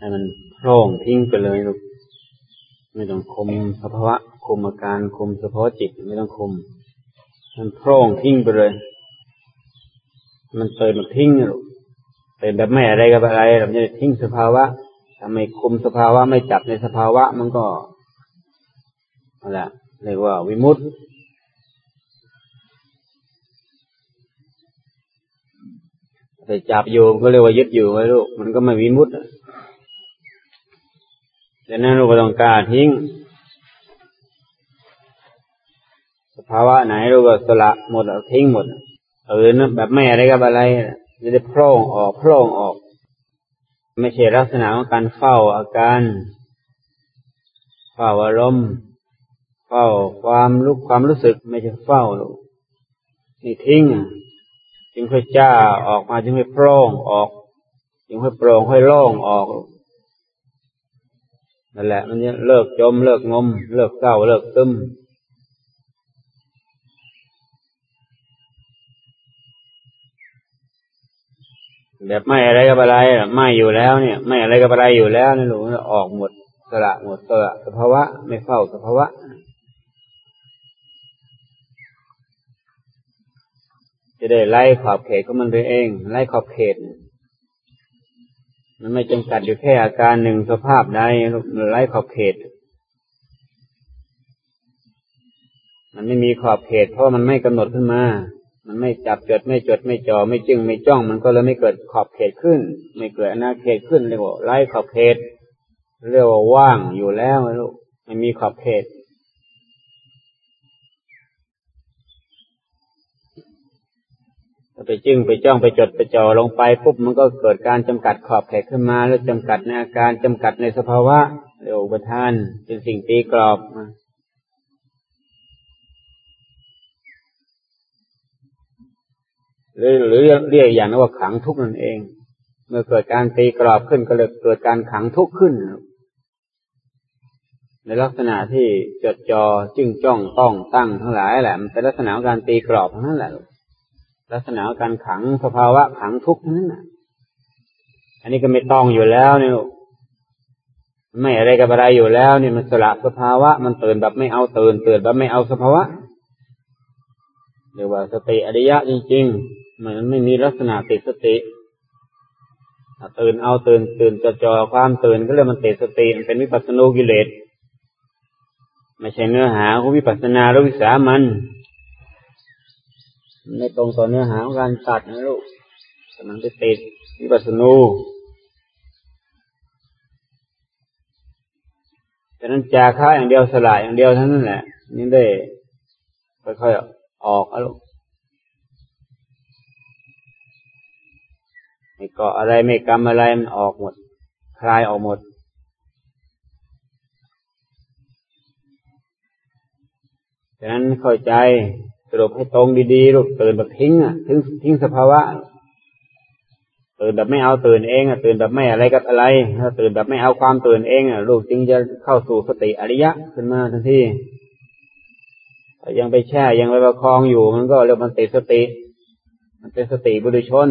ให้มันโพร่งทิ้งไปเลยลูกไม่ต้องคุมสภาวะคุมอาการคุมสภาวะจิตไม่ต้องคุมมันโพร่งทิ้งไปเลย มันเติมมันทิ้งลูกเป็นแบบไม่อะไรกับอะไรเราจะทิ้งสภาวะทำไมคุมสภาวะไม่จับในสภาวะมันก็อะไรเรียกว่าวิมุตติไปจับโยมก็เรียกว่ายึดอยู่ไว้ลูกมันก็ไม่วิมุตติ ดังนั้นลูกก็ต้องกล้าทิ้ง สภาวะไหนลูกก็สละหมดทิ้งหมดเออนะแบบไม่อะไรกับอะไรจะได้โพร่งออกโพร่งออก ไม่ใช่ลักษณะของการเฝ้าอาการเฝ้าอารมณ์เฝ้าความรู้ความรู้สึกไม่ใช่เฝ้าลูกนี่ทิ้งจึงค่อยจ้าออกมาจึงค่อยโปร่งออก จึงค่อยโปร่งค่อยโล่งออก นั่นแหละ มันจะเลิกจม เลิกงม เลิกเศร้าเลิกซึมแบบไม่อะไรกับอะไรไม่อยู่แล้วเนี่ย ไม่อะไรกับอะไรอยู่แล้วนี่หลวงออกหมดสละหมดสละสภาวะ ไม่เฝ้าสภาวะจะได้ไล่ขอบเขตของมันไปเอง ไล่ขอบเขต มันไม่จำกัดอยู่แค่อาการหนึ่งสภาพใดไล่ขอบเขต มันไม่มีขอบเขต เพราะมันไม่กำหนดขึ้นมา มันไม่จับจดไม่จดไม่จ่อไม่จึงไม่จ้อง มันก็เลยไม่เกิดขอบเขตขึ้น ไม่เกิดอนาเขตขึ้นเรียกว่าไล่ขอบเขตเรียกว่าว่างอยู่แล้วลูกไม่มีขอบเขต ไปจึงไปจ้องไปจดไปจ่อลงไปปุ๊บมันก็เกิดการจำกัดขอบเขตขึ้นมา แล้วจำกัดในอาการจำกัดในสภาวะเรียกอุปทานเป็นสิ่งตีกรอบหรือหรือเรียกอย่างนั้นว่าขังทุกข์นั่นเอง เมื่อเกิดการตีกรอบขึ้นก็เลยเกิดการขังทุกข์ขึ้น ในลักษณะที่จดจอ่อจึงจ้องต้องตั้งทั้งหลายแหละมันเป็นลักษณะของการตีกรอบทั้งนั้นแหละ ลักษณะการขังสภาวะขังทุกข์นั้นน่ะ อันนี้ก็ไม่ต้องอยู่แล้วเนี่ยไม่อะไรกับอะไรอยู่แล้วเนี่ยมันสละสภาวะ มันตื่นแบบไม่เอาตื่นตื่นแบบไม่เอาสภาวะเรียกว่าสติอริยะจริงๆมันไม่มีลักษณะติดสติตื่นเอาตื่นตื่นจะจอความตื่นก็เรียกมันติดสติมันเป็นวิปัสสนูกิเลสไม่ใช่เนื้อหาของวิปัสสนาหรือวิสามัน ไม่ตรงต่อเนื้อหาของการตัดนะลูกมันจะติดวิปัสสนูฉะนั้นจาค่าอย่างเดียวสลายอย่างเดียวเท่านั้นแหละนี่ได้ค่อยๆออกอะลูกไม่เกาะอะไรไม่กรรมอะไรมันออกหมด คลายออกหมดฉะนั้นเข้าใจ สรุปให้ตรงดีๆลูกตื่นแบบทิ้งอะทิ้งทิ้งสภาวะตื่นแบบไม่เอาตื่นเองอะตื่นแบบไม่อะไรกับอะไรถ้าตื่นแบบไม่เอาความตื่นเองอะลูกจึงจะเข้าสู่สติอริยะขึ้นมาทันทียังไปแช่ยังไปประคองอยู่ มันก็เรียกมันติดสติ มันเป็นสติบุรุชน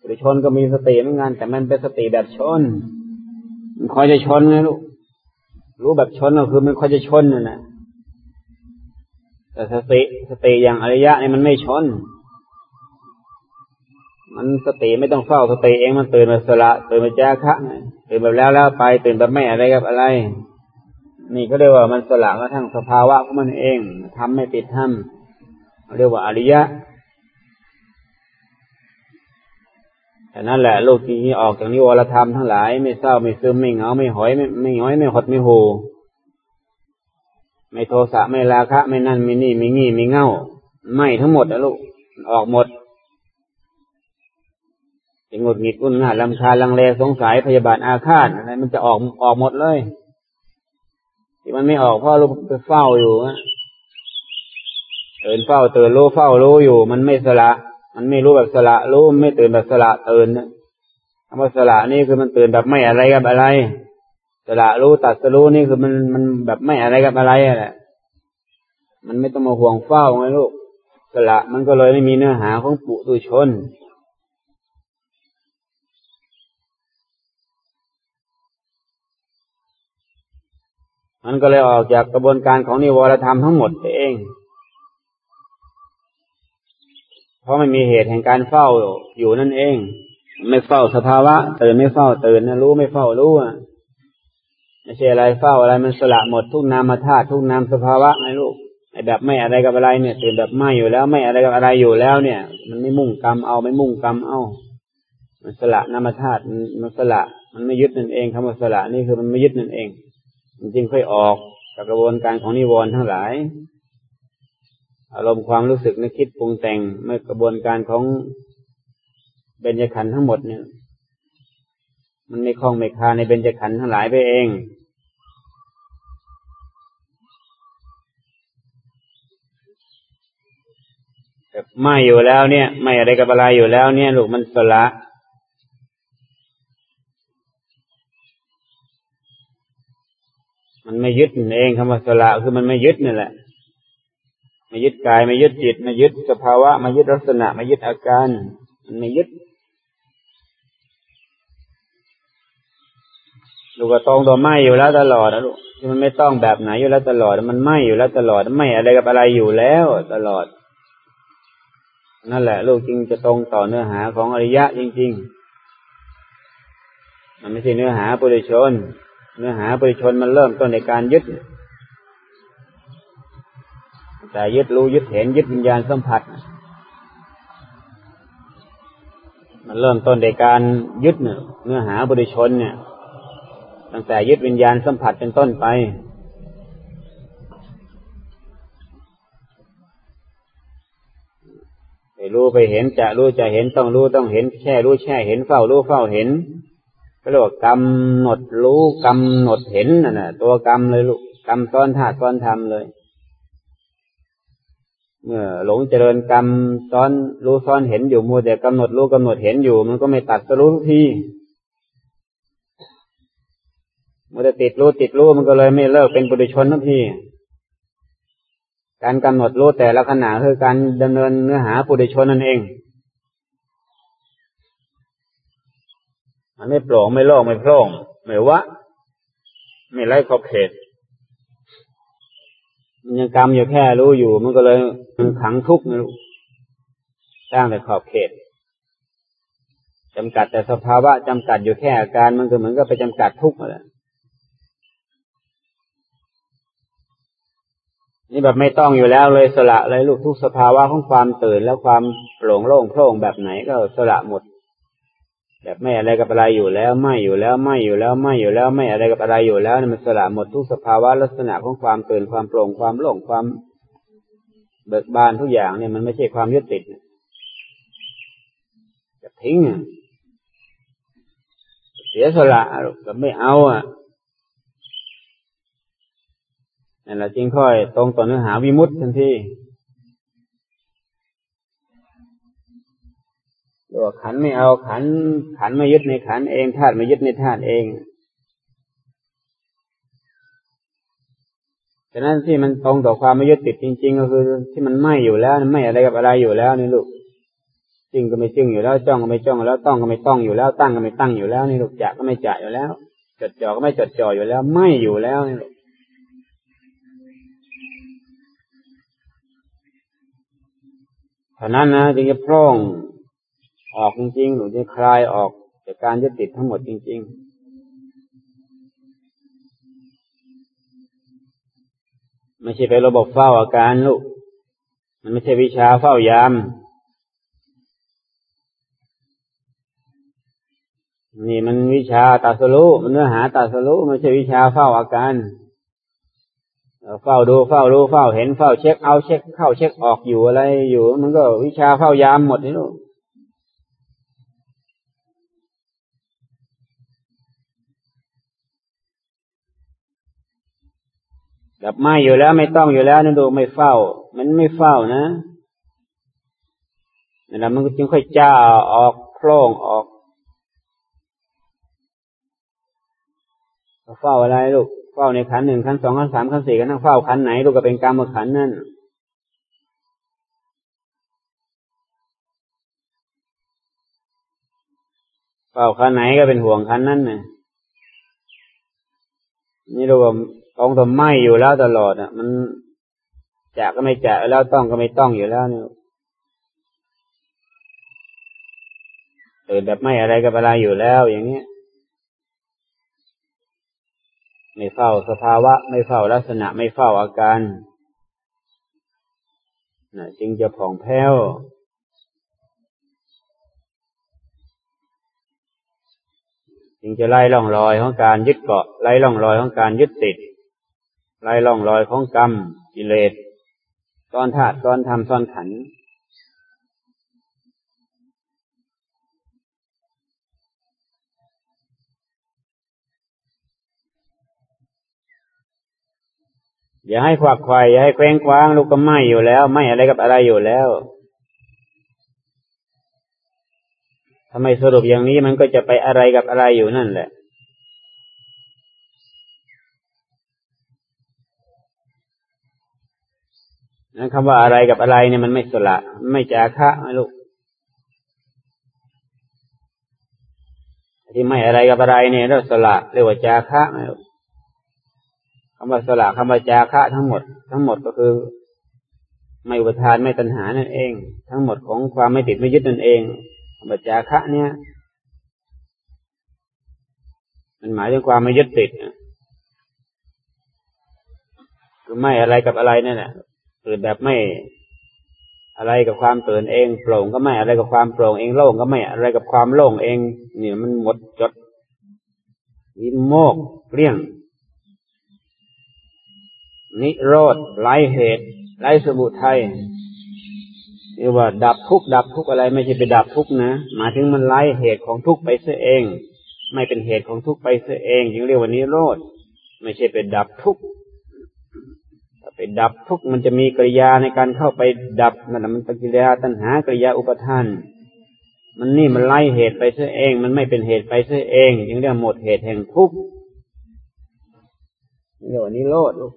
บุรุชนก็มีสติเหมือนกันแต่มันเป็นสติแบบชน มันคอยจะชนไงลูกรู้แบบชนก็คือมันคอยจะชนน่ะนะ แต่สติสติอย่างอริยะนี่มันไม่ชน มันสติไม่ต้องเฝ้าสติเองมันตื่นมาสละตื่นมาแจ้คะตื่นแบบแล้วแล้วไปตื่นแบบไม่อะไรกับอะไร นี่ก็เรียกว่ามันสละกระทั่งสภาวะของมันเองทำไม่ติดทำเรียกว่าอริยะแต่นั่นแหละลูกที่ออกจากนิวรธรรมทั้งหลาย ไม่เศร้าไม่ซึมไม่เหงาไม่หอยไม่ไม่ห้อยไม่หดไม่หู ไม่โทสะไม่ราคะ ไม่นั่นไม่นี่ไม่งี้ไม่เง่าไม่ทั้งหมดนะลูกออกหมดจะงดหงิดอุ่นง่าลำคาลังเลสงสัยพยาบาทอาฆาตอะไรมันจะออกออกหมดเลย ที่มันไม่ออกเพราะลูกไปเฝ้าอยู่ะตื่นเฝ้าตื่นรู้เฝ้ารู้อยู่ มันไม่สละ มันไม่รู้แบบสละรู้ไม่ตื่นแบบสละตื่นนะคำว่าสละนี่คือมันตื่นแบบไม่อะไรกับอะไร สละรู้ตัดสรู้นี่คือมันมันแบบไม่อะไรกับอะไรแหละมันไม่ต้องมาห่วงเฝ้าไงลูกสละมันก็เลยไม่มีเนื้อหาของปุตุชน มันก็เลยออกจากกระบวนการของนิวรธรรมทั้งหมดเอง เพราะไม่มีเหตุแห่งการเฝ้าอยู่นั่นเอง ไม่เฝ้าสภาวะ ตื่นไม่เฝ้าตื่นนะรู้ไม่เฝ้ารู้อะ ไม่ใช่อะไรเฝ้าอะไรมันสละหมดทุกนามธาตุทุกนามสภาวะไงลูกไอ้แบบไม่อะไรกับอะไรเนี่ยตื่นแบบไม่อยู่แล้ว ไม่อะไรกับอะไรอยู่แล้วเนี่ย มันไม่มุ่งกรรมเอาไม่มุ่งกรรมเอามันสละนามธาตุมันสละมันไม่ยึดนั่นเองคำว่าสละนี่คือมันไม่ยึดนั่นเอง มันจึงค่อยออกจากกระบวนการของนิวรณ์ทั้งหลาย อารมณ์ความรู้สึกนึกคิดปรุงแต่งเมื่อกระบวนการของเบญจขันธ์ทั้งหมดเนี่ย มันไม่คล้องไม่คาในเบญจขันธ์ทั้งหลายไปเอง ไม่อยู่แล้วเนี่ย ไม่อะไรกับอะไรอยู่แล้วเนี่ย ลูกมันสละมันไม่ยึดนั่นเองคำว่าสละคือมันไม่ยึดนี่แหละไม่ยึดกายไม่ยึดจิตไม่ยึดสภาวะไม่ยึดลักษณะไม่ยึดอาการ มันไม่ยึดลูกก็ตรงตัวไหมอยู่แล้วตลอดนะลูกที่มันไม่ต้องแบบไหนอยู่แล้วตลอด มันไหมอยู่แล้วตลอดไม่อะไรกับอะไรอยู่แล้วตลอด นั่นแหละ ลูกจึงจะตรงต่อเนื้อหาของอริยะจริง ๆ มันไม่ใช่เนื้อหาปุถุชน เนื้อหาปุถุชนมันเริ่มต้นในการยึด แต่ยึดรู้ยึดเห็นยึดวิญญาณสัมผัส มันเริ่มต้นในการยึดเนื้อหาปุถุชนเนี่ย ตั้งแต่ยึดวิญญาณสัมผัสเป็นต้นไปไป รู้ไปเห็นจะรู้จะเห็นต้องรู้ต้องเห็นแช่รู้แช่เห็นเฝ้ารู้เฝ้าเห็นก็เรียกว่ากำหนดรู้กำหนดเห็นนั่นแหะตัวกรรมเลยลูกกรรมซ้อนธาตุซ้อนธรรมเลย เมื่อหลงเจริญกรรมซ้อนรู้ซ้อนเห็นอยู่มัวแต่กำหนดรู้กำหนดเห็นอยู่ มันก็ไม่ตัดสรู้ทุกทีมัวแต่ติดรู้ติดรู้มันก็เลยไม่เลิกเป็นปุถุชนทุกที การกำหนดรู้แต่ละขณะคือการดำเนินเนื้อหาปุถุชนนั่นเอง มันไม่โปร่งไม่โล่งไม่โพร่งไม่วะไม่ไร้ขอบเขต มันยังกรรมอยู่แค่รู้อยู่ มันก็เลยมันขังทุกข์นะลูกสร้างแต่ขอบเขตจำกัดแต่สภาวะจำกัดอยู่แค่อาการมันก็เหมือนกับไปจำกัดทุกข์มาแล้ว นี่แบบไม่ต้องอยู่แล้วเลยสละเลยลูกทุกสภาวะของความตื่นแล้วความโปร่งโล่งโพร่งแบบไหนก็สละหมด แบบไม่อะไรกับอะไรอยู่แล้ว ไม่อยู่แล้วไม่อยู่แล้วไม่อยู่แล้วไม่อะไรกับอะไรอยู่แล้วนี่มันสละหมดทุกสภาวะลักษณะของความตื่นความโปร่งความโล่งความเบิกบานทุกอย่างเนี่ยมันไม่ใช่ความยึดติดจะทิ้งเสียสละแบบไม่เอาอะ นั่นแหละจริงค่อยตรงต่อเนื้อหาวิมุตติทันทีตัวขันไม่เอาขัน ขันไม่ยึดในขันเองธาตุไม่ยึดในธาตุเองฉะนั้นที่มันตรงต่อความไม่ยึดติดจริง ๆ ก็คือ ที่มันไม่อยู่แล้วไม่อะไรกับอะไรอยู่แล้วนี่ลูกจริงก็ไม่จริงอยู่แล้วจ้องก็ไม่จ้องแล้วต้องก็ไม่ต้องอยู่แล้วตั้งก็ไม่ตั้งอยู่แล้วนี่ลูกจะก็ไม่จะอยู่แล้ว จดจ่อก็ไม่จดจ่ออยู่แล้ว ไม่อยู่แล้วนี่ลูก เท่านั้นนะจึงจะโพร่งออกจริงๆหรือจะคลายออกจากการยึดติดทั้งหมดจริง ๆไม่ใช่ไประบบเฝ้าอาการลูก มันไม่ใช่วิชาเฝ้ายาม นี่มันวิชาตัสรู้มันเนื้อหาตัสรู้ไม่ใช่วิชาเฝ้าอาการ เฝ้าดูเฝ้ารู้เฝ้าเห็นเฝ้าเช็คเอาเช็คเข้าเช็คออกอยู่อะไรอยู่ มันก็วิชาเฝ้ายามหมดนี่ลูกแบบไม่อยู่แล้วไม่ต้องอยู่แล้วนั่นดูไม่เฝ้า มันไม่เฝ้านะนั่นแหละมันจึงค่อยจ้าออกโพร่งออกเฝ้าอะไรลูก เฝ้าในขันหนึ่งขันสองขันสามขันสี่ก็นั่งเฝ้าขันไหนลูกก็เป็นกรรมขันนั่นเฝ้าขันไหนก็เป็นห่วงขันนั่นน่ะนี่เราตรงต่อไม่อยู่แล้วตลอดอะ มันจะก็ไม่จะแล้วต้องก็ไม่ต้องอยู่แล้วเนี่ยตื่นแบบไม่อะไรกับอะไรอยู่แล้วอย่างเนี้ย ไม่เฝ้าสภาวะ ไม่เฝ้าลักษณะไม่เฝ้าอาการนะจึงจะผ่องแผ้วจึงจะไล่ล่องรอยของการยึดเกาะไล่ล่องรอยของการยึดติดไล่ล่องรอยของกรรมกิเลสตอนธาตุตอนธรรมตอนขันธ์ อย่าให้ควักไข่อย่าให้แกว้งคว้างลูกก็ไม่อยู่แล้ว ไม่อะไรกับอะไรอยู่แล้วทำไมสรุปอย่างนี้มันก็จะไปอะไรกับอะไรอยู่นั่นแหละ นั่นคำว่าอะไรกับอะไรเนี่ยมันไม่สละ ไม่จาคะไม่ลูกที่ไม่อะไรกับอะไรเนี่ยเรียกสละเรียกว่าจาคะไม่ลูก คำว่าสละคำว่าจาคะทั้งหมด ทั้งหมดก็คือไม่อุปทานไม่ตัณหานั่นเอง ทั้งหมดของความไม่ติดไม่ยึดนั่นเองคำว่าจาคะเนี่ย มันหมายถึงความไม่ยึดติดคือไม่อะไรกับอะไรนั่นแหละตื่นแบบไม่อะไรกับความตื่นเองโปร่งก็ไม่อะไรกับความโปร่งเองโล่งก็ไม่อะไรกับความโล่งเอง เนี่ยมันหมดจดวิโมกเลี่ยง นิโรธไร้เหตุไร้สมุทัยเรียกว่าดับทุกดับทุกอะไร ไม่ใช่ไปดับทุกนะหมายถึงมันไร้เหตุของทุกไปเสียเอง ไม่เป็นเหตุของทุกไปเสียเองจึงเรียกว่านิโรธไม่ใช่ไปดับทุกถ้าไปดับทุกมันจะมีกริยาในการเข้าไปดับนั่นมันเป็นกิริยาตัณหากริยาอุปทาน มันนี่มันไล่เหตุไปเสียเอง มันไม่เป็นเหตุไปเสียเองจึงเรียกหมดเหตุแห่งทุกเรียกว่านิโรธลูก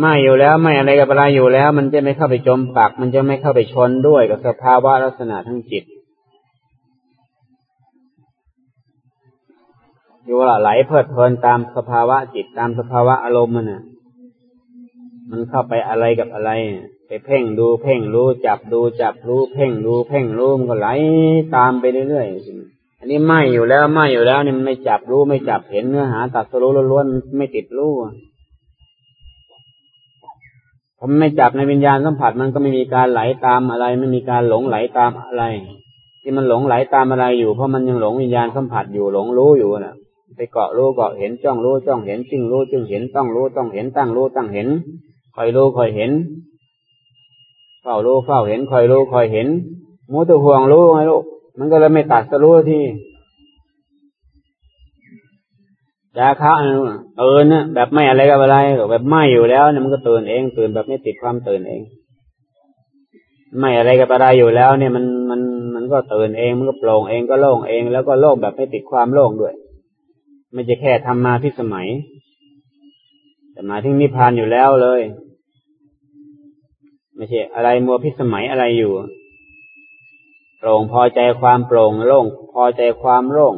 ไม่อยู่แล้วไม่อะไรกับอะไรอยู่แล้ว มันจะไม่เข้าไปจมปัก มันจะไม่เข้าไปชนด้วยกับสภาวะลักษณะทั้งจิตอยู่ละไหลเพลิดเพลินตามสภาวะจิตตามสภาวะอารมณ์มันน่ะ มันเข้าไปอะไรกับอะไร ไปเพ่งดูเพ่งรู้จับดูจับรู้เพ่งดูเพ่งรู้มันก็ไหลตามไปเรื่อยๆอันนี้ไม่อยู่แล้วไม่อยู่แล้วนี่มันไม่จับรู้ไม่จับเห็นเนื้อหาตัดสรู้ล้วนๆไม่ติดรู้ ผมไม่จับในวิญญาณสัมผัสมันก็ไม่มีการไหลตามอะไร ไม่มีการหลงไหลตามอะไร ที่มันหลงไหลตามอะไรอยู่ เพราะมันยังหลงวิญญาณสัมผัสอยู่หลงรู้อยู่นะไปเกาะรู้เกาะเห็นจ้องรู้จ้องเห็นจึงรู้จึงเห็นต้องรู้ต้องเห็นตั้งรู้ตั้งเห็นคอยรู้คอยเห็นเฝ้ารู้เฝ้าเห็นคอยรู้คอยเห็นมูตัวห่วงรู้ไงลูกมันก็เลยไม่ตัดสรู้ที่ จาคะตื่นเนี่ยแบบไม่อะไรกับอะไร แบบไม่อยู่แล้วเนี่ยมันก็ตื่นเองตื่นแบบไม่ติดความตื่นเอง ไม่อะไรกับอะไรอยู่แล้ว เนี่ยมันมันมันก็ตื่นเองมันก็โปร่งเองก็โล่งเอง แล้วก็โล่งแบบไม่ติดความโล่งด้วย ไม่ใช่แค่ทำมาพิสมัย แต่มาที่นิพพานอยู่แล้วเลย ไม่ใช่อะไรมัวพิสมัยอะไรอยู่โปร่งพอใจความโปร่งโล่งพอใจความโล่ง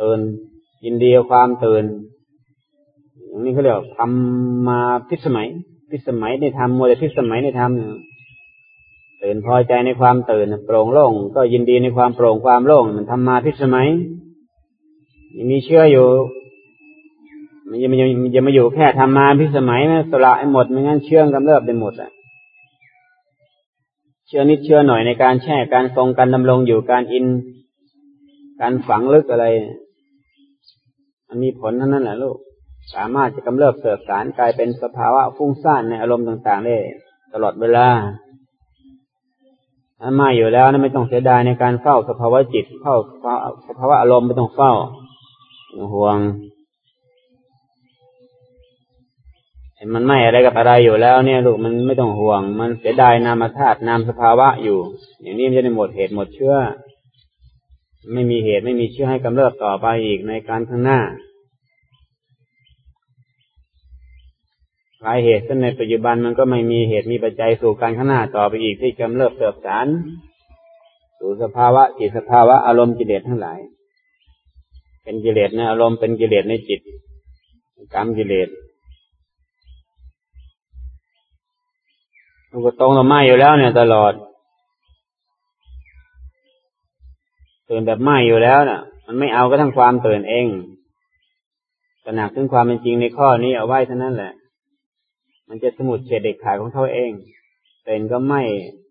ตื่น ยินดีความตื่นอย่างนี้เขาเรียกทำมาพิสมัย พิสมัยในธรรมโมเดพิสมัยในธรรมตื่นพอใจในความตื่นโปร่งโล่งก็ยินดีในความโปร่งความโล่งมันทำมาพิสมัยยังมีเชื่ออยู่ มันยังยังยังมาอยู่แค่ทำมาพิสมัยนะสละให้หมดไม่งั้นเชื่องกำเริบไปหมดอะเชื่อนิดเชื่อหน่อยในการแช่การทรงการดำรงอยู่การอิน การฝังลึกอะไร มันมีผลนั้นนั่นแหละลูก สามารถจะกำเริบเสบสารกลายเป็นสภาวะฟุ้งซ่านในอารมณ์ต่างๆได้ตลอดเวลาถ้ามาอยู่แล้วนะไม่ต้องเสียดายในการเฝ้าสภาวะจิตเฝ้าสภาวะอารมณ์ไม่ต้องเฝ้าห่วงเห็นมันไม่อะไรกับอะไรอยู่แล้วเนี่ยลูกมันไม่ต้องห่วง มันเสียดายนามธาตุนามสภาวะอยู่ อย่างนี้มันจะได้หมดเหตุหมดเชื่อ ไม่มีเหตุไม่มีเชื่อให้กำเริบต่อไปอีกในการข้างหน้าหลายเหตุซึ่งในปัจจุบันมันก็ไม่มีเหตุมีปัจจัยสู่การข้างหน้าต่อไปอีกที่กำเริบเติบสารสู่สภาวะจิตสภาวะอารมณ์กิเลสทั้งหลาย เป็นกิเลสในอารมณ์เป็นกิเลสในจิตกรรมกิเลสมันก็ตรงต่อไม้อยู่แล้วเนี่ยตลอด ตื่นแบบไม้อยู่แล้วน่ะ มันไม่เอาก็ทั้งความตื่นเองตระหนักถึงความเป็นจริงในข้อนี้เอาไว้เท่านั้นแหละ มันจะสมุดเฉดเด็กขายของเขาเองตื่นก็ไม่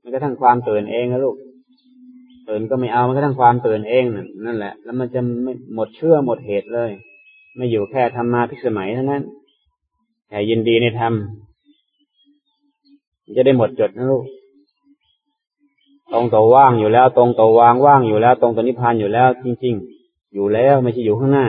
มันก็ทั้งความตื่นเองนะลูกตื่นก็ไม่เอามันก็ทั้งความตื่นเองนั่นแหละ แล้วมันจะไม่หมดเชื่อหมดเหตุเลย ไม่อยู่แค่ทำมาพิสมัยเท่านั้นแค่ยินดีในธรรมจะได้หมดจดนะลูก ตรงตัวว่างอยู่แล้ว ตรงตัววางว่างอยู่แล้ว ตรงตัวนิพพานอยู่แล้ว จริง ๆ อยู่แล้วไม่ใช่อยู่ข้างหน้า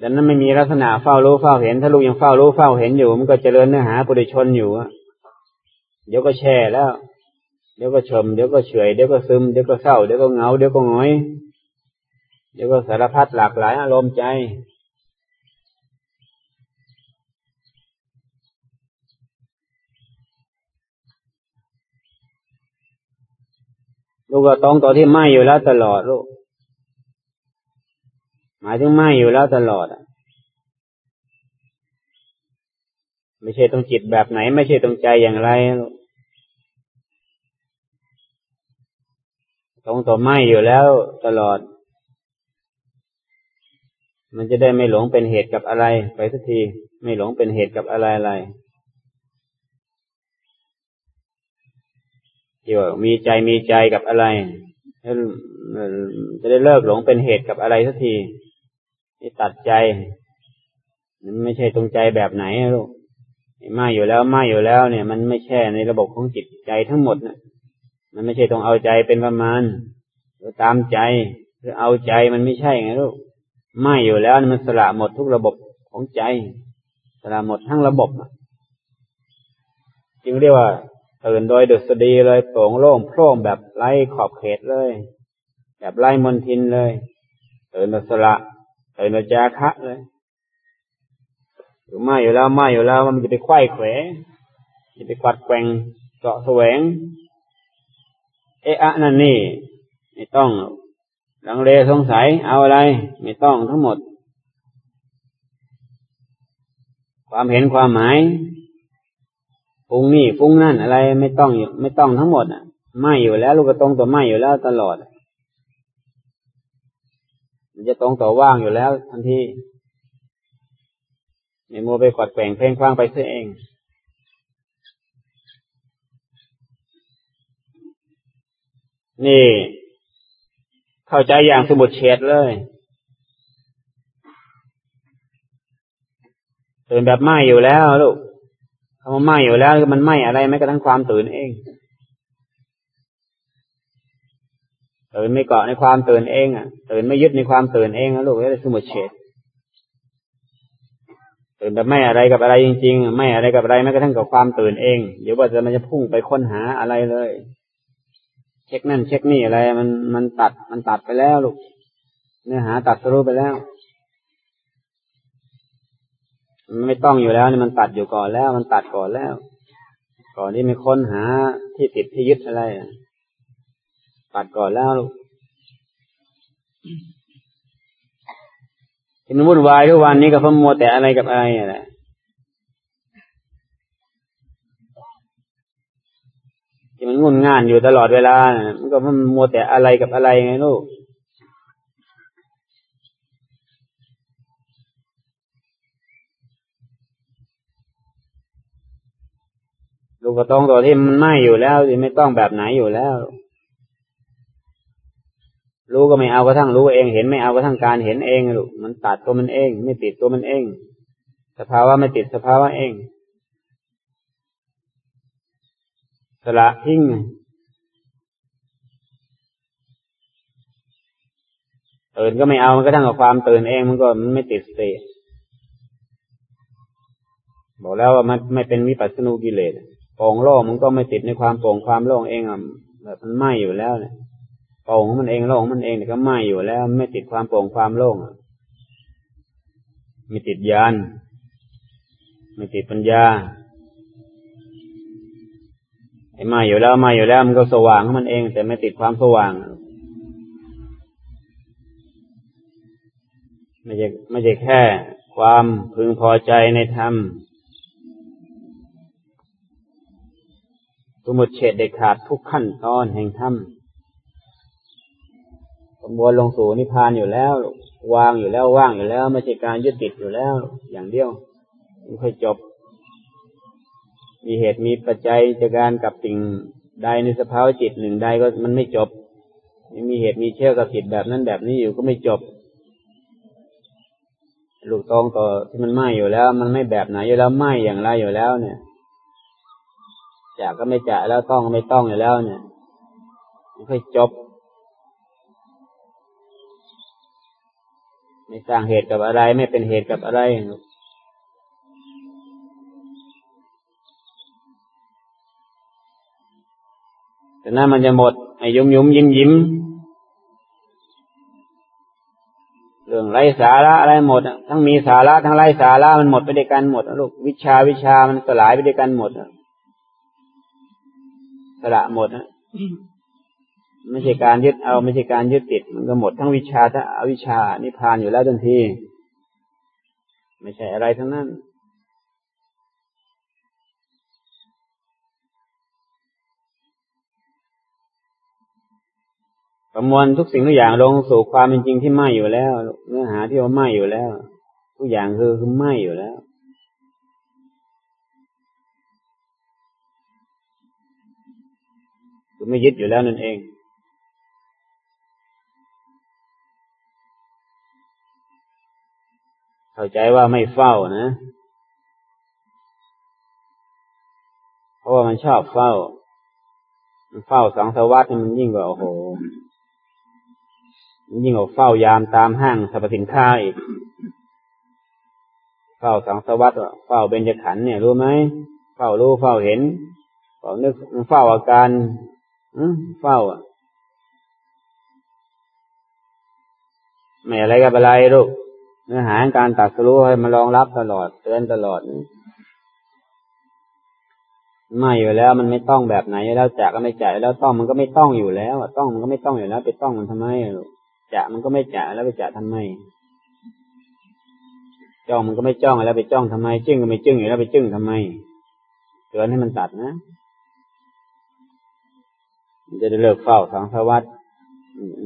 ดังนั้นไม่มีลักษณะเฝ้ารู้เฝ้าเห็น ถ้าลูกยังเฝ้ารู้เฝ้าเห็นอยู่ มันก็เจริญเนื้อหาปุถุชนอยู่เดี๋ยวก็แช่แล้ว เดี๋ยวก็ชม เดี๋ยวก็เฉยเดี๋ยวก็ซึม เดี๋ยวก็เศร้า เดี๋ยวก็เหงา เดี๋ยวก็หงอย เดี๋ยวก็สารพัดหลากหลายอารมณ์ใจ ลูกก็ตรงต่อที่ไหมอยู่แล้วตลอดลูก หมายถึงไหมอยู่แล้วตลอดอะไม่ใช่ต้องจิตแบบไหน ไม่ใช่ต้องใจอย่างไรลูกตรงต่อไหม่อยู่แล้วตลอด มันจะได้ไม่หลงเป็นเหตุกับอะไร ไปสักที ไม่หลงเป็นเหตุกับอะไรอะไร ที่ว่ามีใจมีใจกับอะไรจะได้เลิกหลงเป็นเหตุกับอะไรสักทีนี่ตัดใจมันไม่ใช่ตรงใจแบบไหนลูกมาอยู่แล้วมาอยู่แล้ว เนี่ย มันไม่แช่ในระบบของจิตใจทั้งหมดนะมันไม่ใช่ต้องเอาใจเป็นประมาณหรือตามใจหรือเอาใจมันไม่ใช่ไงลูกไม่อยู่แล้วมันสละหมดทุกระบบของใจ สละหมดทั้งระบบจึงเรียกว่า ตื่นโดยดุษฎีเลยโปร่งโล่งโพร่งแบบไร้ขอบเขตเลย แบบไร้มนทินเลยตื่นสละตื่นจาคะเลยหรือไม่อยู่แล้วไม่อยู่แล้วมันจะไปไข้แขวจะไปกวัดแกงเกาะแสวง เอะอะนั่นนี่ไม่ต้องลังเลสงสัยเอาอะไร ไม่ต้องทั้งหมด ความเห็นความหมาย ฟุ้งนี่ฟุ้งนั่นอะไรไม่ต้องไม่ต้องทั้งหมดอะไม่อยู่แล้ว ลูกกระตรงตัวไม่อยู่แล้วตลอด มันจะตรงต่อว่างอยู่แล้วทันทีไม่มัวไปกดแกว่งเพลงคว้างไปเสียเองนี่ เข้าใจอย่างสมุดเฉดเลยตื่นแบบไหมอยู่แล้วลูก คำว่าไหมอยู่แล้วมันไหมอะไรแม้กระทั่งความตื่นเองตื่นไม่เกาะในความตื่นเองอะตื่นไม่ยึดในความตื่นเองนะลูกนี่สมุดเฉดตื่นแบบไม่อะไรกับอะไรจริง ๆ ไม่อะไรกับอะไรแม้กระทั่งกับความตื่นเอง เดี๋ยวว่าจะมันจะพุ่งไปค้นหาอะไรเลย เช็คนั่น เช็คนี่อะไร มันมันตัดมันตัดไปแล้วลูกเนื้อหาตัดสรุปไปแล้ว มันไม่ต้องอยู่แล้วนี่มันตัดอยู่ก่อนแล้ว มันตัดก่อนแล้ว ก่อนที่ไม่ค้นหาที่ติดที่ยึดอะไรตัดก่อนแล้วลูกที่มันวุ่นวายทุกวันนี้ก็เพราะมัวแต่อะไรกับอะไรแหละที่มันงุนง่านอยู่ตลอดเวลา มันก็มันมัวแต่อะไรกับอะไรไงลูก ลูกก็ต้องตัวที่มันไม่อยู่แล้วไม่ต้องแบบไหนอยู่แล้ว รู้ก็ไม่เอากระทั่งรู้เองเห็นไม่เอากระทั่งการเห็นเองลูกมันตัดตัวมันเอง ไม่ติดตัวมันเอง สภาวะไม่ติดสภาวะเอง สละทิ้งตื่นก็ไม่เอามันก็ทั้งกับความตื่นเองมันก็มันไม่ติดสติบอกแล้วว่ามันไม่เป็นวิปัสสนูกิเลส โป่งโล่งมันก็ไม่ติดในความโป่งความโล่งเองอะแบบมันไหมอยู่แล้วเนี่ยโปร่งมันเองโล่งมันเองก็ไหม่อยู่แล้ว ไม่ติดความโป่งความโล่งไม่ติดยานไม่ติดปัญญาไอ้ไหม้อยู่แล้วไหม้อยู่แล้วมันก็สว่างของมันเอง แต่ไม่ติดความสว่างไม่ใช่ไม่ใช่แค่ ความพึงพอใจในธรรม สมุดเฉดเด็ดขาดทุกขั้นตอนแห่งธรรมสมบูรณ์ลงสู่นิพพานอยู่แล้ว วางอยู่แล้วว่างอยู่แล้ว ไม่ใช่การยึดติดอยู่แล้ว อย่างเดียวมันค่อยจบ มีเหตุมีปัจจัยจากการกับสิ่งใดในสภาวะจิตหนึ่งใดก็มันไม่จบมีเหตุมีเชื่อกับจิตแบบนั้นแบบนี้อยู่ก็ไม่จบลูกตองต่อที่มันไหมอยู่แล้ว มันไม่แบบไหนอยู่แล้วไหมอย่างไรอยู่แล้วเนี่ย จะก็ไม่จะแล้วต้องก็ไม่ต้องอยู่แล้วเนี่ยไมันค่อยจบ ไม่สร้างเหตุกับอะไร ไม่เป็นเหตุกับอะไรแต่นั้นมันจะหมดไอ้ยุ่มยุ่มยิ้มยิ้มเรื่องไร้สาระอะไรหมดทั้งมีสาระทั้งไร้สาระมันหมดไปด้วยกันหมดลูกวิชาวิชามันสลายไปด้วยกันหมดส ละหมดนะไม่ใช่การยึดเอาไม่ใช่การยึดติด มันก็หมดทั้งวิชาทั้งอวิชานิพานอยู่แล้วทันที ไม่ใช่อะไรทั้งนั้น ประมวลทุกสิ่งทุกอย่างลงสู่ความเป็นจริงที่ไหมอยู่แล้ว เนื้อหาที่ว่าไหมอยู่แล้ว ทุกอย่างคือคือไหมอยู่แล้ว คือไม่ยึดอยู่แล้วนั่นเอง เข้าใจว่าไม่เฝ้านะ เพราะว่ามันชอบเฝ้า มันเฝ้าสองสวัสดิ์มันยิ่งกว่าโอ้โหยิ่งกว่าเฝ้ายามตามห้างสรรพสินค้าอีก เฝ้าสังสวัสดิ์เฝ้าเบญจขันธ์เนี่ยรู้ไหม เฝ้ารู้เฝ้าเห็นเฝ้านึกเฝ้าอาการ เฝ้าอะไม่อะไรกับอะไรลูกเนื้อหาการตัดสู้ให้มารองรับตลอด เตือนตลอดไม่อยู่แล้ว มันไม่ต้องแบบไหนแล้วจะก็ไม่จะแล้วต้องมันก็ไม่ต้องอยู่แล้วต้องมันก็ไม่ต้องอยู่แล้ว ไปต้องมันทำไมลูกจะมันก็ไม่จะแล้วไปจะทำไมจ้องมันก็ไม่จ้องแล้วไปจ้องทำไม จึ้งก็ไม่จึ้งอยู่แล้วไปจึ้งทำไมเตือนให้มันตัดนะ มันจะได้เลิกเฝ้าสังสวัสดิ์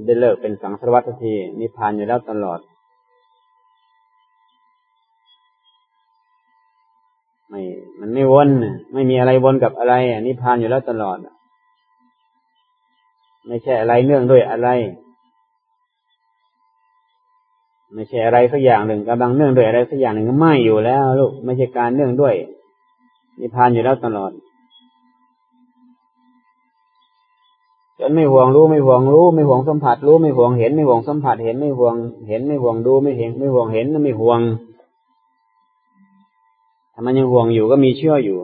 ได้เลิกเป็นสังสวัสดิ์ทีนิพพานอยู่แล้วตลอด ไม่มันไม่วนไม่มีอะไรวนกับอะไรนิพพานอยู่แล้วตลอดไม่ใช่อะไรเนื่องด้วยอะไร ไม่ใช่อะไรสักอย่างหนึ่งกำลังเนื่องด้วยอะไรสักอย่างหนึ่งก็ไม่อยู่แล้ว ลูกไม่ใช่การเนื่องด้วยนิพพานอยู่แล้วตลอด จนไม่ห่วงรู้ไม่ห่วงรู้ ไม่ห่วงสัมผัสรู้ไม่ห่วงเห็น ไม่ห่วงสัมผัสเห็นไม่ห่วงเห็นไม่ห่วงดูไม่เห็น ไม่ห่วงเห็นไม่ห่วงถ้ามันยังห่วงอยู่ก็มีเชื่ออยู่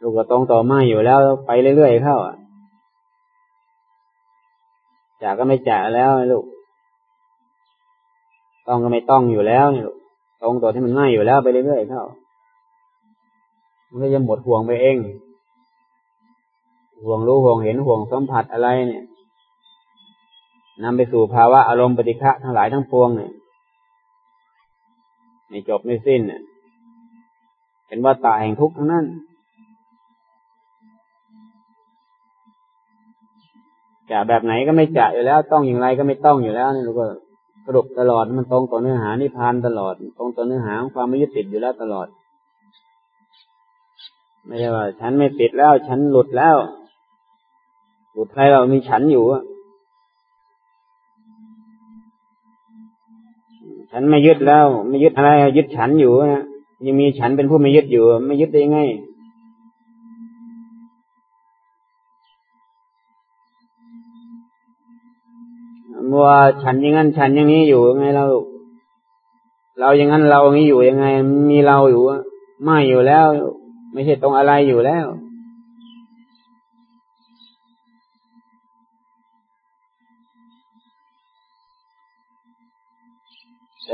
ลูกก็ตรงต่อมาอยู่แล้วไปเรื่อยๆเข้าอะจากก็ไม่จากแล้วลูกต้องก็ไม่ต้องอยู่แล้วนี่ลูกตรงตัวที่มันง่ายอยู่แล้วไปเรื่อยๆเข้ามันก็จะหมดห่วงไปเอง ห่วงรู้ห่วงเห็นห่วงสัมผัสอะไรเนี่ยนำไปสู่ภาวะอารมณ์ปฏิฆะทั้งหลายทั้งปวงเนี่ยไม่จบไม่สิ้นเนี่ยเป็นว่าตาแห่งทุกข์ทั้งนั้น จะแบบไหนก็ไม่จะอยู่แล้ว ต้องอย่างไรก็ไม่ต้องอยู่แล้วนี่เราก็สรุปตลอดมันตรงต่อเนื้อหานิพานตลอด ตรงต่อเนื้อหาความไม่ยึดติดอยู่แล้วตลอด ไม่ใช่ว่า ฉันไม่ติดแล้ว ฉันหลุดแล้ว หลุดใครเรามีฉันอยู่ฉันไม่ยึดแล้ว ไม่ยึดอะไรยึดฉันอยู่นะยังมีฉันเป็นผู้ไม่ยึดอยู่ ไม่ยึดได้ยังไงมัวฉันอย่างนั้นฉันอย่างนี้อยู่ยังไงเรา เราอย่างนั้นเราอย่างนี้อยู่ยังไง มีเราอยู่ไม่อยู่แล้ว ไม่ใช่ตรงอะไรอยู่แล้ว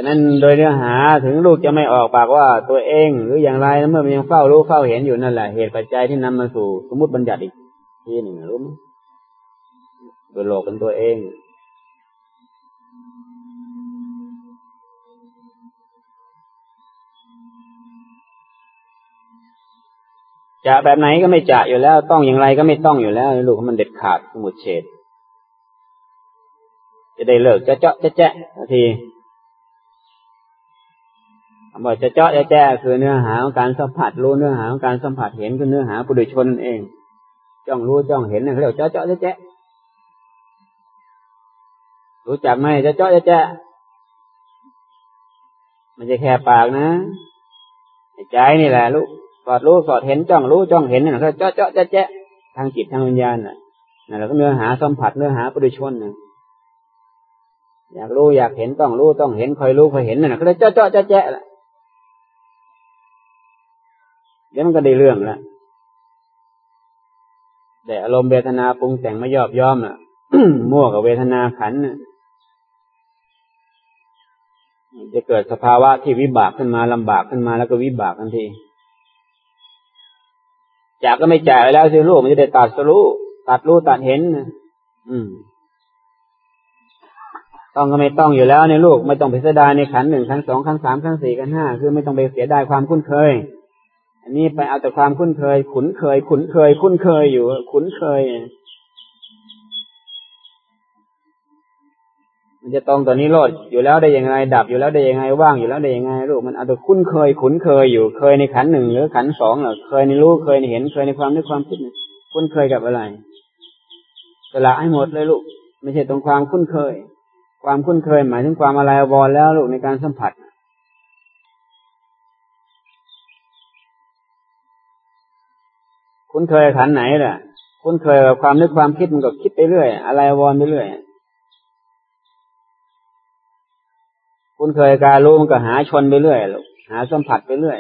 ฉะนั้นโดยเนื้อหาถึงลูกจะไม่ออกปากว่าตัวเองหรืออย่างไรเมื่อมันยังเฝ้ารู้เฝ้าเห็นอยู่นั่นแหละเหตุปัจจัยที่นำมาสู่สมมติบัญญัติอีกทีหนึ่งรู้ไหมโดยโลกเป็นตัวเองจะแบบไหนก็ไม่จะอยู่แล้ว ต้องอย่างไรก็ไม่ต้องอยู่แล้วลูกมันเด็ดขาดสมุดเฉดจะได้เลิกจะเจาะจะแจ๊ะที บอกจะเจาะจะแจ้คือเนื้อหาของการสัมผัสรู้เนื้อหาของการสัมผัสเห็นคือเนื้อหาปุถุชนเองจ้องรู้จ้องเห็นเขาเรียกเจาะเจาะจะแจ้รู้จักไหมจะเจาะจะแจ้มันจะแค่ปากนะใจนี่แหละลูกสอดรู้สอดเห็นจ้องรู้จ้องเห็นนี่แหละเขาเจาะเจาะจะแจ้ทางจิตทางวิญญาณน่ะนั่นแหละก็เนื้อหาสัมผัสเนื้อหาปุถุชนนะอยากรู้อยากเห็นต้องรู้ต้องเห็นคอยรู้คอยเห็นนั่นแหละเขาเลยเจาะเจาะจะแจ้ละ ยวมันก็ได้เรื่องละแต่อารมณ์เวทนาปรุงแต่งไม่ยอบย้อมอะมั่วกับเวทนาขันน่ะจะเกิดสภาวะที่วิบากขึ้นมาลำบากขึ้นมาแล้วก็วิบากทันที จากก็ไม่จ่ายแล้วสิลูกมันจะได้ตัดสรู้ตัดรู้ตัดเห็นอืม ต้องก็ไม่ต้องอยู่แล้วในลูก ไม่ต้องไปเสียดายในขันหนึ่งขันสองขันสามขันสี่ขันห้าคือไม่ต้องไปเสียดายความคุ้นเคย อันนี้ไปเอาแต่ความคุ้นเคย ขุนเคย ขุนเคย คุ้นเคยอยู่ ขุนเคย มันจะตรงตัวนี้โลดอยู่แล้วได้ยังไง ดับอยู่แล้วได้ยังไง ว่างอยู่แล้วได้ยังไงลูกมันเอาแต่คุ้นเคย ขุนเคยอยู่ เคยในขันหนึ่งหรือขันสองหรอเคยในรู้เคยในเห็นเคยในความนึกความคิดคุ้นเคยกับอะไรสละให้หมดเลยลูก ไม่ใช่ตรงความคุ้นเคย ความคุ้นเคย หมายถึงความอะไรวอนแล้วลูกในการสัมผัส คุ้นเคยขันไหนล่ะ คุ้นเคยกับความนึกความคิดมันก็คิดไปเรื่อย อะไรวอนไปเรื่อยคุ้นเคยการรู้มันก็หาชนไปเรื่อยหาสัมผัสไปเรื่อย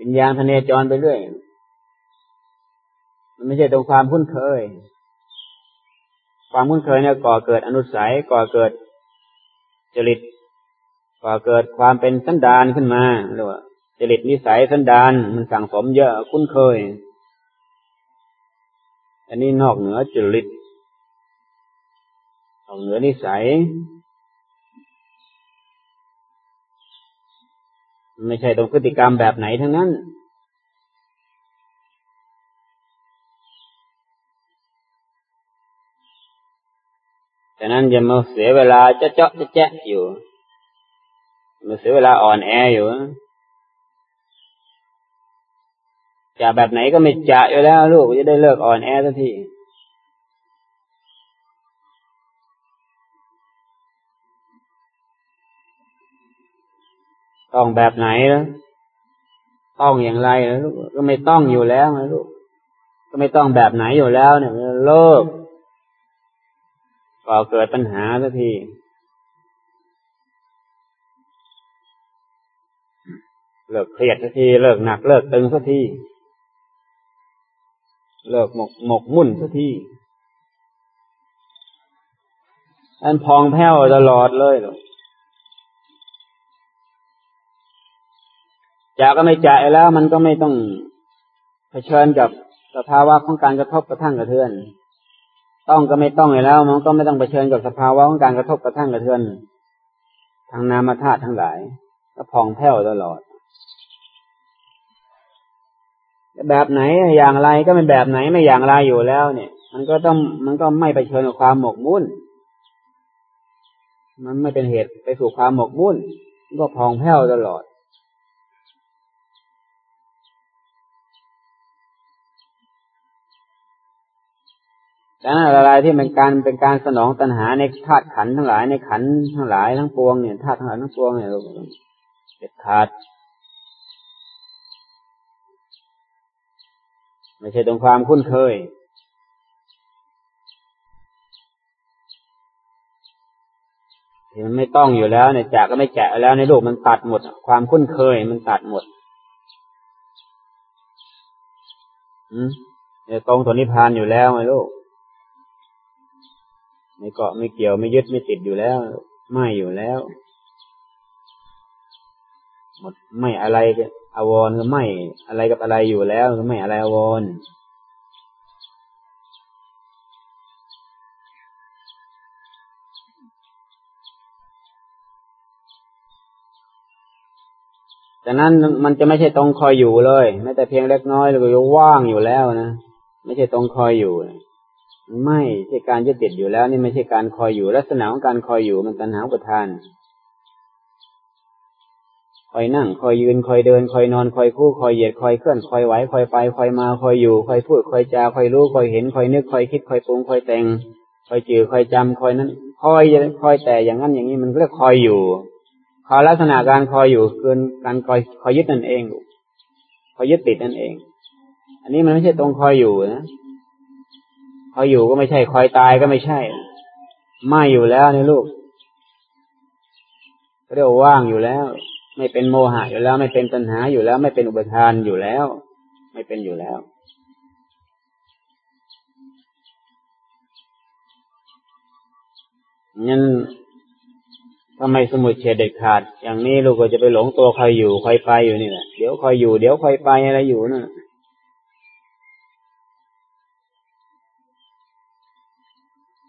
วิญญาณทะเนจรไปเรื่อยมันไม่ใช่ตรงความคุ้นเคย ความคุ้นเคยเนี่ยก่อเกิดอนุสัยก่อเกิดจริตก่อเกิดความเป็นสันดานขึ้นมาหรือว่าจริตนิสัยสันดานมันสั่งสมเยอะคุ้นเคย อันนี้นอกเหนือจริตนอกเหนือนิสัย ไม่ใช่ตรงพฤติกรรมแบบไหนทั้งนั้น แต่นั้นอย่ามาเสียเวลาเจาะเจาะแจ๊ะอยู่ มาเสียเวลาอ่อนแออยู่ จะแบบไหนก็ไม่จะอยู่แล้วลูกจะได้เลิกอ่อนแอสักทีต้องแบบไหนแล้วต้องอย่างไรแล้วลูกก็ไม่ต้องอยู่แล้วนะลูกก็ไม่ต้องแบบไหนอยู่แล้ว เนี่ยเลิกก็เกิดปัญหาสักทีเลิกเครียดสักที เลิกหนักเลิกตึงสักที เลิกหมกหมกมุ่นสักทีอันพองแผ้วตลอดเลยหรอกจะก็ไม่จ่ายแล้ว มันก็ไม่ต้องเผชิญกับสภาวะของการกระทบกระทั่งกระเทือน ต้องก็ไม่ต้องแล้ว มันก็ไม่ต้องเผชิญกับสภาวะของการกระทบกระทั่งกระเทือน ทางนามธาตุทั้งหลายก็พองแผ้วตลอด แบบไหนอย่างไรก็เป็นแบบไหนไม่อย่างไรอยู่แล้ว เนี่ย มันก็ต้องมันก็ไม่ไปเชิญกับความหมกมุ่น มันไม่เป็นเหตุไปสู่ความหมกมุ่นก็พองแผ้วตลอดแต่อะไรที่เป็นการเป็นการสนองตัณหาในธาตุขันทั้งหลายในขันทั้งหลายทั้งปวงเนี่ยธาตุทั้งหลายทั้งปวงเนี่ยเด็ดขาด ไม่ใช่ตรงความคุ้นเคย ที่มันไม่ต้องอยู่แล้วเนี่ยจากก็ไม่แกะแล้วในโลกมันตัดหมด ความคุ้นเคยมันตัดหมดอืมเนี่ยตรงตัวนิพพานอยู่แล้วไอ้ลูกไม่เกาะไม่เกี่ยวไม่ยึดไม่ติดอยู่แล้วไม่อยู่แล้ว หมดไม่อะไร อวรก็ไม่อะไรกับอะไรอยู่แล้วก็ไม่อะไรอวรจากนั้นมันจะไม่ใช่ตรงคอยอยู่เลยแม้แต่เพียงเล็กน้อยเราก็ว่างอยู่แล้วนะไม่ใช่ตรงคอยอยู่ไม่ใช่การยึดติดอยู่แล้ว นี่ไม่ใช่การคอยอยู่ลักษณะของการคอยอยู่มันตัณหาประทาน คอยนั่ง คอยยืน คอยเดิน คอยนอน คอยคู่ คอยเหยียด คอยเคลื่อน คอยไหว คอยไป คอยมา คอยอยู่ คอยพูด คอยจา คอยรู้ คอยเห็น คอยนึก คอยคิด คอยปรุง คอยแต่ง คอยจือ คอยจำคอยนั้น คอย คอยแต่อย่างนั้นอย่างนี้มันเรียกคอยอยู่ คอยลักษณะการคอยอยู่คือการคอย คอยยึดนั่นเอง คอยยึดติดนั่นเอง อันนี้มันไม่ใช่ตรงคอยอยู่นะ คอยอยู่ก็ไม่ใช่ คอยตายก็ไม่ใช่ ไม่อยู่แล้วนี่ลูกเรียกว่างอยู่แล้ว ไม่เป็นโมหะอยู่แล้ว ไม่เป็นตัณหาอยู่แล้ว ไม่เป็นอุปทานอยู่แล้ว ไม่เป็นอยู่แล้วงั้นทำไมสมุดเฉดเด็ดขาด อย่างนี้ลูกก็จะไปหลงตัวใครอยู่ใครไปอยู่นี่แหละเดี๋ยวคอยอยู่เดี๋ยวคอยไปอะไรอยู่นะ่ะ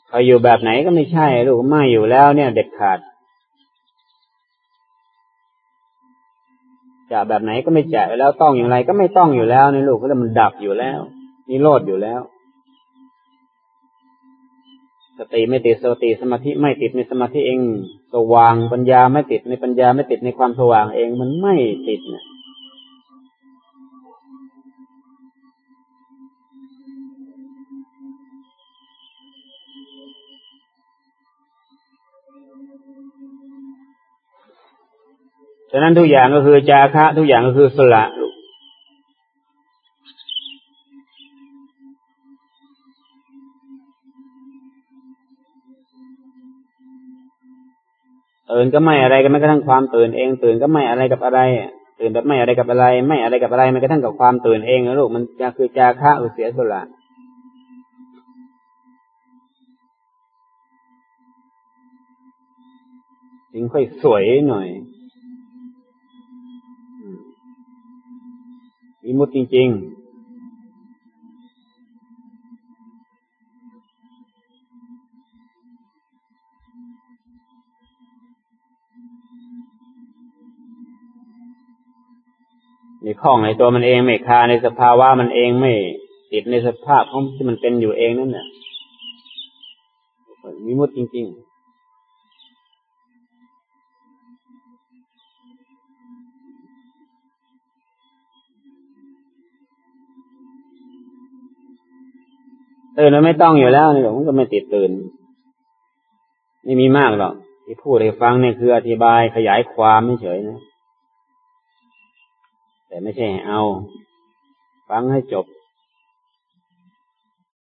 ใครอยู่แบบไหนก็ไม่ใช่ ลูกไม่อยู่แล้วเนี่ย เด็ดขาด จะแบบไหนก็ไม่จะแล้วต้องอย่างไรก็ไม่ต้องอยู่แล้วในลูกก็เลยมันดับอยู่แล้วนิโรธอยู่แล้ว สติไม่ติดสติสมาธิไม่ติดในสมาธิเองสว่างปัญญาไม่ติดในปัญญาไม่ติดในความสว่างเองมันไม่ติดเนี่ย ฉะนั้นทุกอย่างก็คือจาคะ ทุกอย่างก็คือสละลูกตื่นก็ไม่อะไรกันไม่กระทั่งความตื่นเอง ตื่นก็ไม่อะไรกับอะไรตื่นแบบไม่อะไรกับอะไร ไม่อะไรกับอะไรมันกระทั่งกับความตื่นเองนะลูกมันจะคือจาคะหรือเสียสละจึงค่อยสวยหน่อย วิมุตจริงๆมีข้องในตัวมันเองไม่คาในสภาวะมันเองไม่ติดในสภาพของที่มันเป็นอยู่เองนั่นแหละวิมุตจริง ๆ ตื่นมันไม่ต้องอยู่แล้วนี่หลวงก็ไม่ติดตื่นไม่มีมากหรอกที่พูดให้ฟังเนี่ยคืออธิบายขยายความไม่เฉยนะ แต่ไม่ใช่เอา ฟังให้จบ